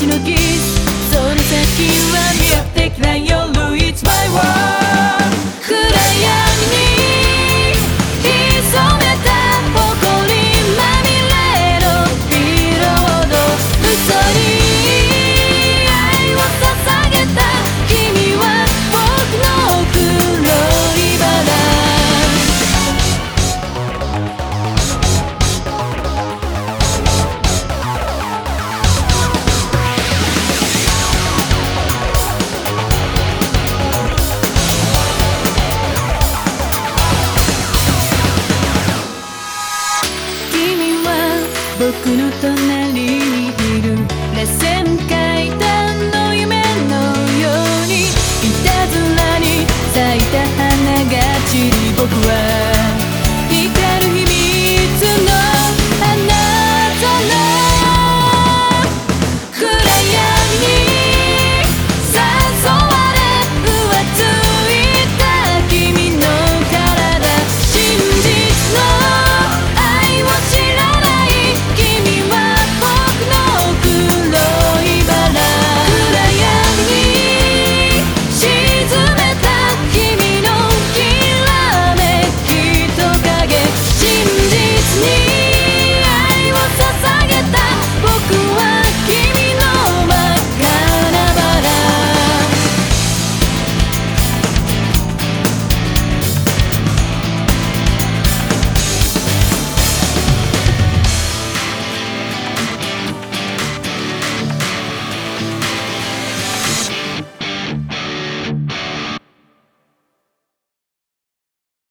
越しのキ 僕の隣にいる。